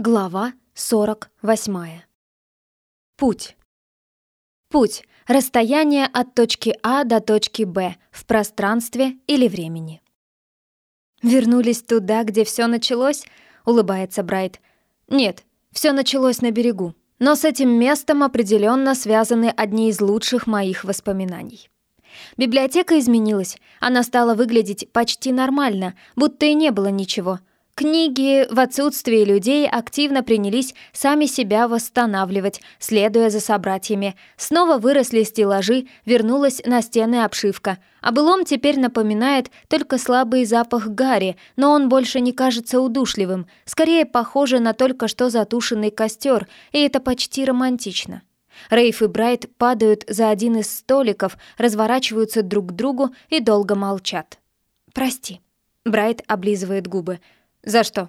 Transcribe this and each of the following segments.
Глава 48. Путь. Путь — расстояние от точки А до точки Б в пространстве или времени. «Вернулись туда, где все началось?» — улыбается Брайт. «Нет, все началось на берегу, но с этим местом определенно связаны одни из лучших моих воспоминаний». Библиотека изменилась, она стала выглядеть почти нормально, будто и не было ничего — Книги в отсутствии людей активно принялись сами себя восстанавливать, следуя за собратьями. Снова выросли стеллажи, вернулась на стены обшивка. А былом теперь напоминает только слабый запах гари, но он больше не кажется удушливым, скорее похоже на только что затушенный костер, и это почти романтично. Рейф и Брайт падают за один из столиков, разворачиваются друг к другу и долго молчат. «Прости». Брайт облизывает губы – «За что?»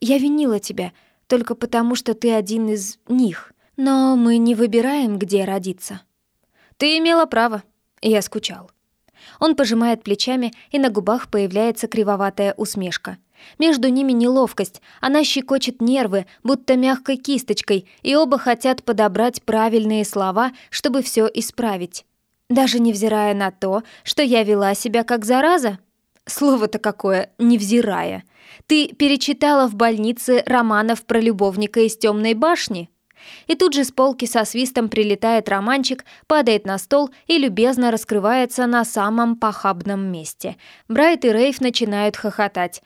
«Я винила тебя, только потому, что ты один из них. Но мы не выбираем, где родиться». «Ты имела право». Я скучал. Он пожимает плечами, и на губах появляется кривоватая усмешка. Между ними неловкость, она щекочет нервы, будто мягкой кисточкой, и оба хотят подобрать правильные слова, чтобы все исправить. Даже невзирая на то, что я вела себя как зараза. Слово-то какое «невзирая». Ты перечитала в больнице романов про любовника из темной башни? И тут же с полки со свистом прилетает романчик, падает на стол и любезно раскрывается на самом похабном месте. Брайт и Рейв начинают хохотать.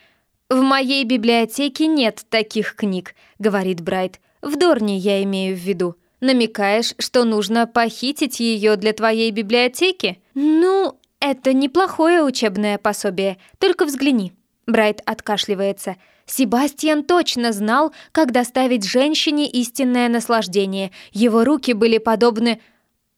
«В моей библиотеке нет таких книг», — говорит Брайт. «В Дорне я имею в виду. Намекаешь, что нужно похитить ее для твоей библиотеки? Ну, это неплохое учебное пособие, только взгляни». Брайт откашливается. Себастьян точно знал, как доставить женщине истинное наслаждение. Его руки были подобны...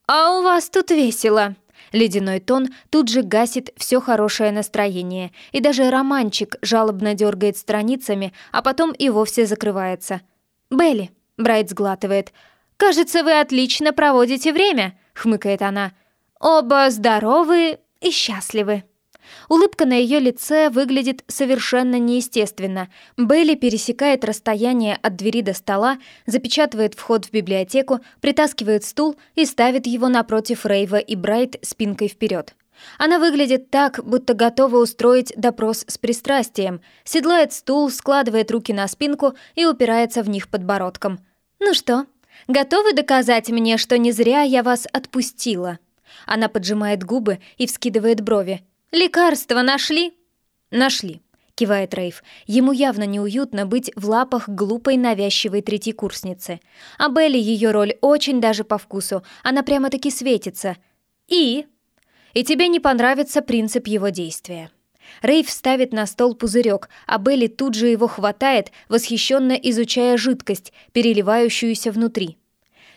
«А у вас тут весело!» Ледяной тон тут же гасит все хорошее настроение, и даже романчик жалобно дергает страницами, а потом и вовсе закрывается. «Белли», — Брайт сглатывает, — «кажется, вы отлично проводите время», — хмыкает она. «Оба здоровы и счастливы». Улыбка на ее лице выглядит совершенно неестественно. Бейли пересекает расстояние от двери до стола, запечатывает вход в библиотеку, притаскивает стул и ставит его напротив Рейва и Брайт спинкой вперед. Она выглядит так, будто готова устроить допрос с пристрастием, седлает стул, складывает руки на спинку и упирается в них подбородком. «Ну что, готовы доказать мне, что не зря я вас отпустила?» Она поджимает губы и вскидывает брови. «Лекарства нашли?» «Нашли», — кивает Рейв. Ему явно неуютно быть в лапах глупой навязчивой третьекурсницы. А Белли ее роль очень даже по вкусу. Она прямо-таки светится. «И?» «И тебе не понравится принцип его действия». Рейв ставит на стол пузырек, а Белли тут же его хватает, восхищенно изучая жидкость, переливающуюся внутри.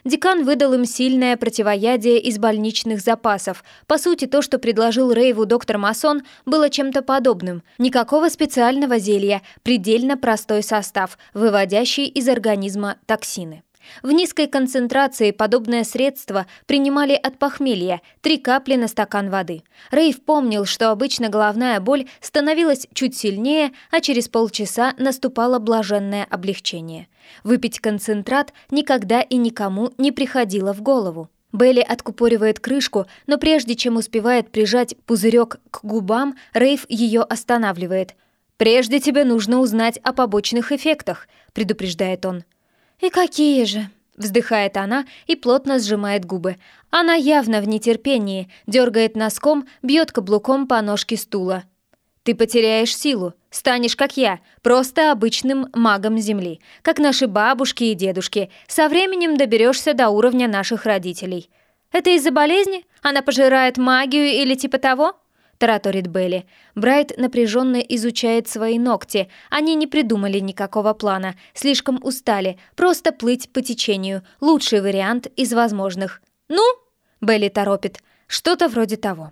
Декан выдал им сильное противоядие из больничных запасов. По сути, то, что предложил Рейву доктор Масон, было чем-то подобным. Никакого специального зелья, предельно простой состав, выводящий из организма токсины. В низкой концентрации подобное средство принимали от похмелья, три капли на стакан воды. Рейв помнил, что обычно головная боль становилась чуть сильнее, а через полчаса наступало блаженное облегчение. Выпить концентрат никогда и никому не приходило в голову. Белли откупоривает крышку, но прежде чем успевает прижать пузырек к губам, Рейв ее останавливает. «Прежде тебе нужно узнать о побочных эффектах», — предупреждает он. «И какие же?» — вздыхает она и плотно сжимает губы. Она явно в нетерпении, дергает носком, бьет каблуком по ножке стула. «Ты потеряешь силу, станешь как я, просто обычным магом Земли, как наши бабушки и дедушки. Со временем доберешься до уровня наших родителей. Это из-за болезни? Она пожирает магию или типа того?» — тараторит Белли. Брайт напряженно изучает свои ногти. Они не придумали никакого плана, слишком устали, просто плыть по течению. Лучший вариант из возможных. «Ну?» — Белли торопит. «Что-то вроде того».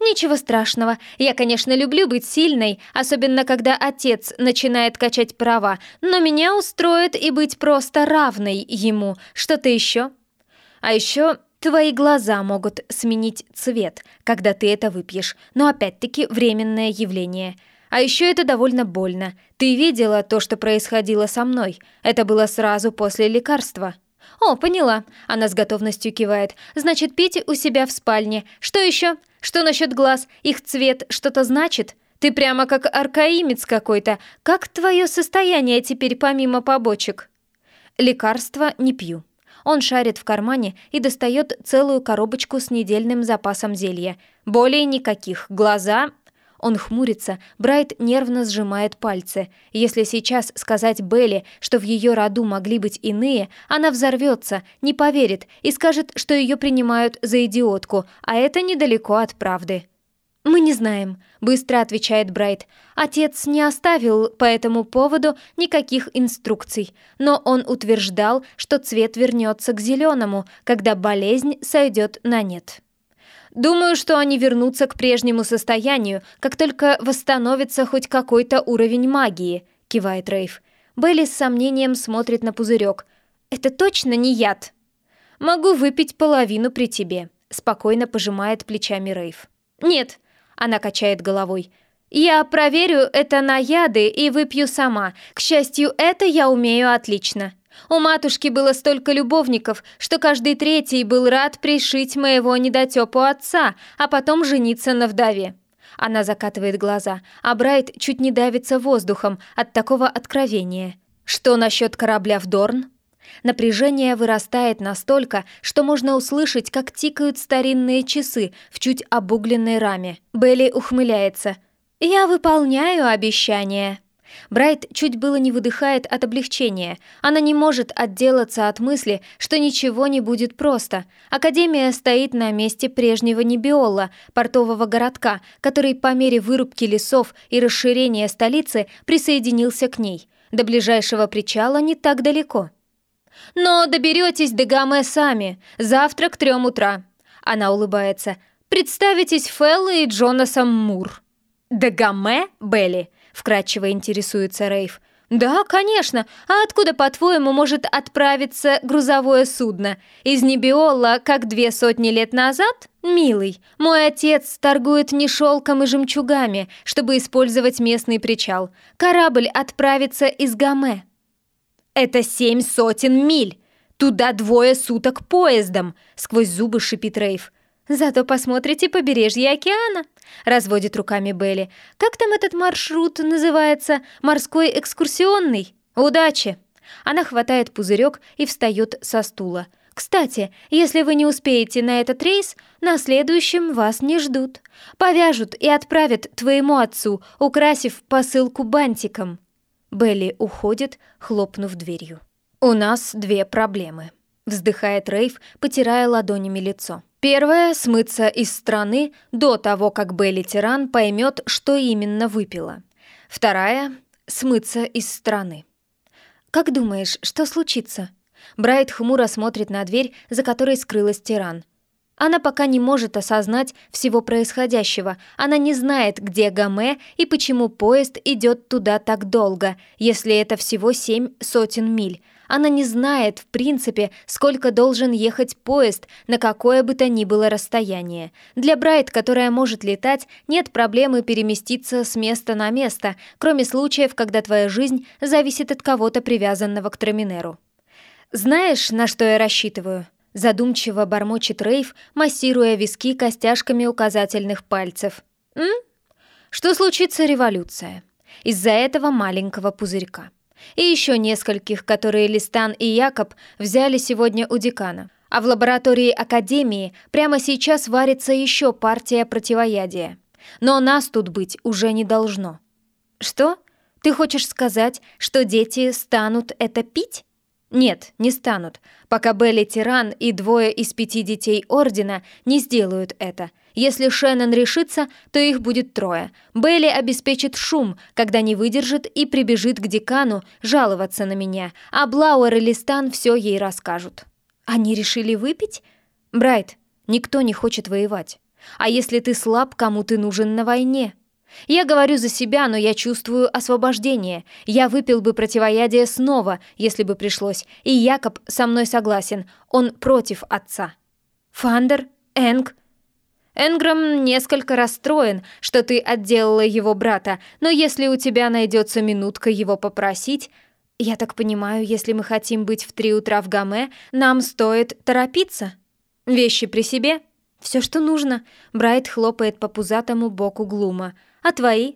«Ничего страшного. Я, конечно, люблю быть сильной, особенно когда отец начинает качать права, но меня устроит и быть просто равной ему. Что-то еще?» «А еще Твои глаза могут сменить цвет, когда ты это выпьешь, но опять-таки временное явление. А еще это довольно больно. Ты видела то, что происходило со мной. Это было сразу после лекарства. «О, поняла». Она с готовностью кивает. «Значит, пить у себя в спальне. Что еще? Что насчет глаз? Их цвет что-то значит? Ты прямо как аркаимец какой-то. Как твое состояние теперь помимо побочек?» «Лекарства не пью». Он шарит в кармане и достает целую коробочку с недельным запасом зелья. Более никаких. Глаза он хмурится, Брайт нервно сжимает пальцы. Если сейчас сказать Белли, что в ее роду могли быть иные, она взорвется, не поверит и скажет, что ее принимают за идиотку, а это недалеко от правды. «Мы не знаем», — быстро отвечает Брайт. «Отец не оставил по этому поводу никаких инструкций, но он утверждал, что цвет вернется к зеленому, когда болезнь сойдет на нет». Думаю, что они вернутся к прежнему состоянию, как только восстановится хоть какой-то уровень магии», — кивает Рейв. Белли с сомнением смотрит на пузырек. «Это точно не яд?» «Могу выпить половину при тебе», — спокойно пожимает плечами Рейв. «Нет», — она качает головой. «Я проверю это на яды и выпью сама. К счастью, это я умею отлично». У матушки было столько любовников, что каждый третий был рад пришить моего недотепу отца, а потом жениться на вдове. Она закатывает глаза, а Брайт чуть не давится воздухом от такого откровения. Что насчет корабля в Дорн? Напряжение вырастает настолько, что можно услышать, как тикают старинные часы в чуть обугленной раме. Белли ухмыляется. «Я выполняю обещание». Брайт чуть было не выдыхает от облегчения. Она не может отделаться от мысли, что ничего не будет просто. Академия стоит на месте прежнего Небиола, портового городка, который по мере вырубки лесов и расширения столицы присоединился к ней. До ближайшего причала не так далеко. «Но доберетесь до Гаме сами. Завтра к трем утра». Она улыбается. «Представитесь Феллой и Джонасом Мур». «До Гаме, Белли?» вкратчиво интересуется Рейв. «Да, конечно. А откуда, по-твоему, может отправиться грузовое судно? Из Небиола, как две сотни лет назад? Милый, мой отец торгует не шелком и жемчугами, чтобы использовать местный причал. Корабль отправится из Гаме». «Это семь сотен миль! Туда двое суток поездом!» — сквозь зубы шипит Рейв. «Зато посмотрите побережье океана», — разводит руками Белли. «Как там этот маршрут называется? Морской экскурсионный? Удачи!» Она хватает пузырек и встает со стула. «Кстати, если вы не успеете на этот рейс, на следующем вас не ждут. Повяжут и отправят твоему отцу, украсив посылку бантиком». Белли уходит, хлопнув дверью. «У нас две проблемы», — вздыхает Рейв, потирая ладонями лицо. Первое — смыться из страны до того, как Белли Тиран поймет, что именно выпила. Вторая — смыться из страны. «Как думаешь, что случится?» Брайт хмуро смотрит на дверь, за которой скрылась Тиран. Она пока не может осознать всего происходящего. Она не знает, где Гаме и почему поезд идет туда так долго, если это всего семь сотен миль. Она не знает, в принципе, сколько должен ехать поезд на какое бы то ни было расстояние. Для Брайт, которая может летать, нет проблемы переместиться с места на место, кроме случаев, когда твоя жизнь зависит от кого-то привязанного к Траминеру. «Знаешь, на что я рассчитываю?» Задумчиво бормочет Рейв, массируя виски костяшками указательных пальцев. «М? Что случится революция? Из-за этого маленького пузырька» и еще нескольких, которые Листан и Якоб взяли сегодня у декана. А в лаборатории Академии прямо сейчас варится еще партия противоядия. Но нас тут быть уже не должно. Что? Ты хочешь сказать, что дети станут это пить? Нет, не станут, пока Белли Тиран и двое из пяти детей Ордена не сделают это — если Шеннон решится, то их будет трое. Белли обеспечит шум, когда не выдержит и прибежит к декану жаловаться на меня, а Блауэр и Листан все ей расскажут. Они решили выпить? Брайт, никто не хочет воевать. А если ты слаб, кому ты нужен на войне? Я говорю за себя, но я чувствую освобождение. Я выпил бы противоядие снова, если бы пришлось. И Якоб со мной согласен. Он против отца. Фандер? Энг? Энграм несколько расстроен, что ты отделала его брата, но если у тебя найдется минутка его попросить... Я так понимаю, если мы хотим быть в три утра в Гаме, нам стоит торопиться. Вещи при себе? Все, что нужно. Брайт хлопает по пузатому боку Глума. А твои?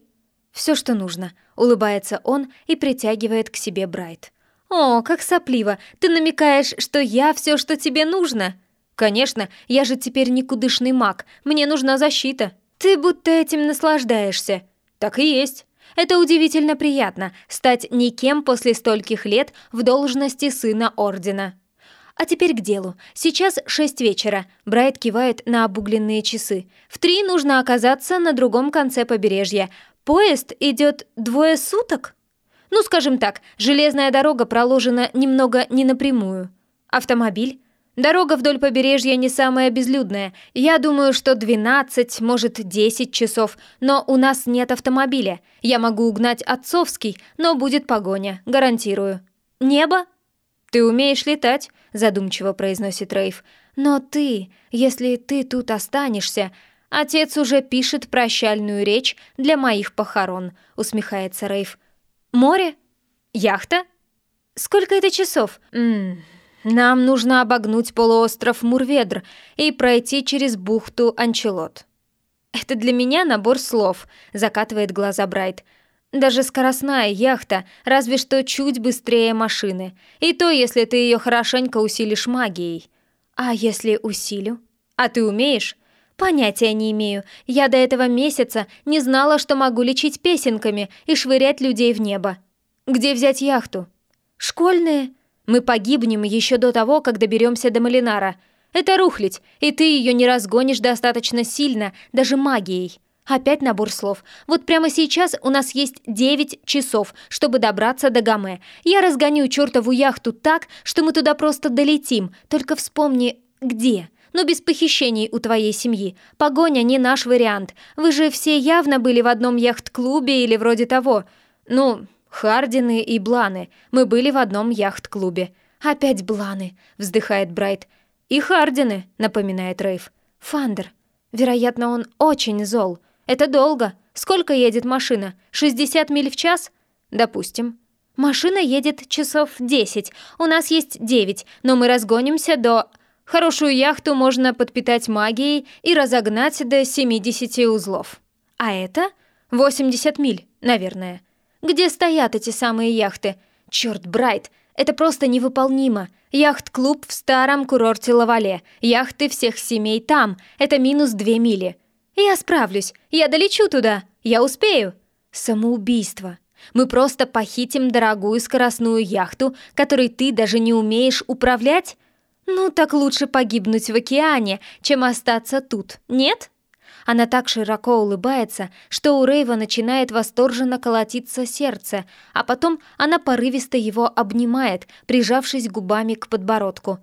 Все, что нужно. Улыбается он и притягивает к себе Брайт. «О, как сопливо! Ты намекаешь, что я все, что тебе нужно?» «Конечно, я же теперь никудышный маг, мне нужна защита. Ты будто этим наслаждаешься». «Так и есть». Это удивительно приятно — стать никем после стольких лет в должности сына Ордена. А теперь к делу. Сейчас шесть вечера. Брайт кивает на обугленные часы. В три нужно оказаться на другом конце побережья. Поезд идет двое суток? Ну, скажем так, железная дорога проложена немного не напрямую. Автомобиль? Дорога вдоль побережья не самая безлюдная. Я думаю, что 12, может, 10 часов. Но у нас нет автомобиля. Я могу угнать отцовский, но будет погоня, гарантирую. Небо? Ты умеешь летать, задумчиво произносит Рейв. Но ты, если ты тут останешься... Отец уже пишет прощальную речь для моих похорон, усмехается Рейв. Море? Яхта? Сколько это часов? Ммм... Нам нужно обогнуть полуостров Мурведр и пройти через бухту Анчелот. Это для меня набор слов, закатывает глаза Брайт. Даже скоростная яхта, разве что чуть быстрее машины. И то, если ты ее хорошенько усилишь магией. А если усилю? А ты умеешь? Понятия не имею. Я до этого месяца не знала, что могу лечить песенками и швырять людей в небо. Где взять яхту? Школьные? Мы погибнем еще до того, как доберемся до Малинара. Это рухлить, и ты ее не разгонишь достаточно сильно, даже магией. Опять набор слов. Вот прямо сейчас у нас есть 9 часов, чтобы добраться до Гаме. Я разгоню чертову яхту так, что мы туда просто долетим. Только вспомни, где. Но без похищений у твоей семьи. Погоня не наш вариант. Вы же все явно были в одном яхт-клубе или вроде того. Ну, Хардины и Бланы. Мы были в одном яхт-клубе. Опять Бланы, вздыхает Брайт. И Хардины, напоминает Рейв. Фандер. Вероятно, он очень зол. Это долго. Сколько едет машина? 60 миль в час? Допустим. Машина едет часов 10. У нас есть 9, но мы разгонимся до... Хорошую яхту можно подпитать магией и разогнать до 70 узлов. А это 80 миль, наверное. Где стоят эти самые яхты? Черт, Брайт, это просто невыполнимо. Яхт-клуб в старом курорте Лавале. Яхты всех семей там. Это минус две мили. Я справлюсь. Я долечу туда. Я успею. Самоубийство. Мы просто похитим дорогую скоростную яхту, которой ты даже не умеешь управлять? Ну, так лучше погибнуть в океане, чем остаться тут, нет? Она так широко улыбается, что у Рейва начинает восторженно колотиться сердце, а потом она порывисто его обнимает, прижавшись губами к подбородку.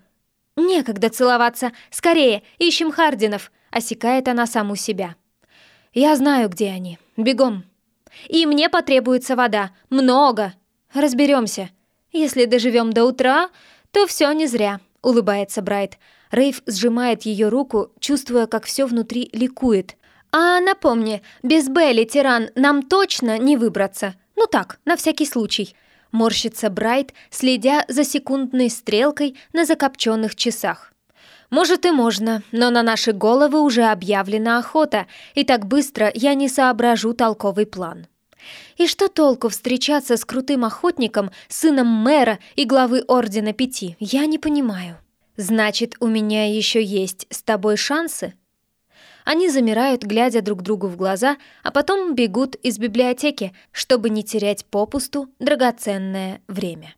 «Некогда целоваться! Скорее, ищем Хардинов!» — осекает она саму себя. «Я знаю, где они. Бегом!» «И мне потребуется вода. Много! Разберемся. Если доживем до утра, то все не зря», — улыбается Брайт. Рейв сжимает ее руку, чувствуя, как все внутри ликует. «А напомни, без Белли, тиран, нам точно не выбраться. Ну так, на всякий случай». Морщится Брайт, следя за секундной стрелкой на закопченных часах. «Может и можно, но на наши головы уже объявлена охота, и так быстро я не соображу толковый план». И что толку встречаться с крутым охотником, сыном мэра и главы Ордена Пяти, я не понимаю. Значит, у меня еще есть с тобой шансы? Они замирают, глядя друг другу в глаза, а потом бегут из библиотеки, чтобы не терять попусту драгоценное время.